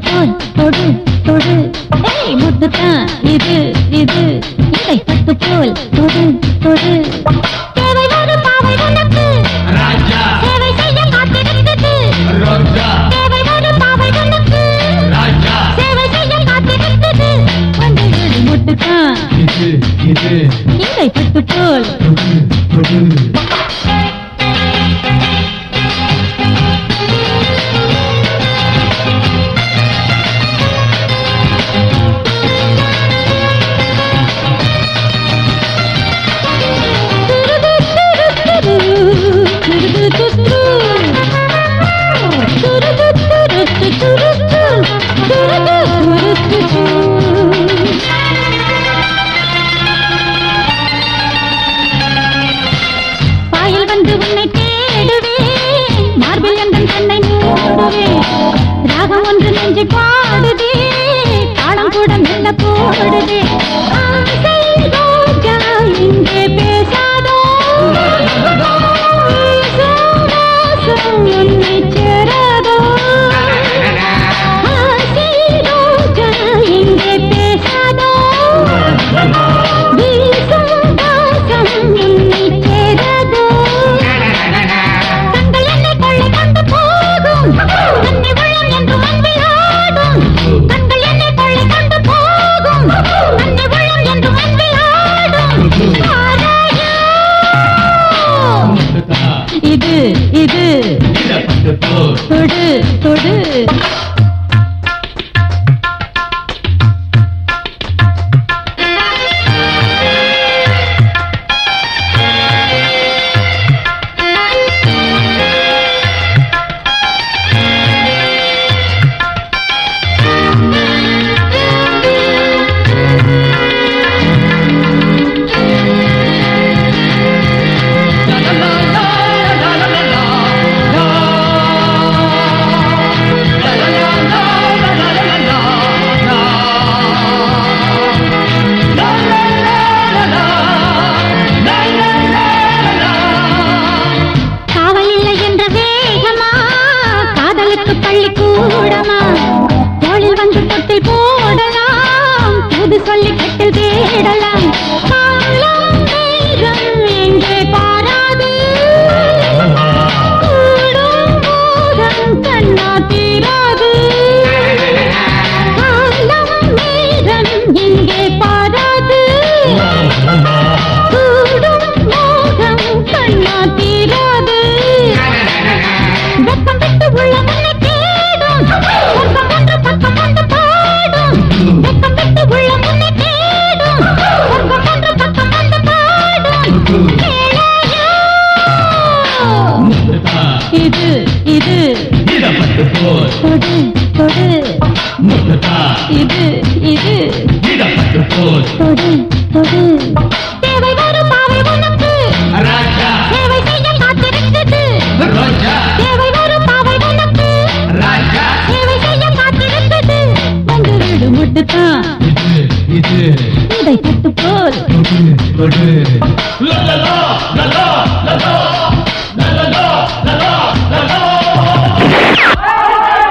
போல் தொடு தொடு. முத்துத்தான் இது இது. இல்லை பத்து போல் தொடு. தொடு இதை பட்டு போல் கூடமா தோளில் வந்து தொட்டில் போடலாம். புது சொல்லி கட்டில் தேடலாம். விட்டு போய் கொடு கொடு முத்துதா இது இது.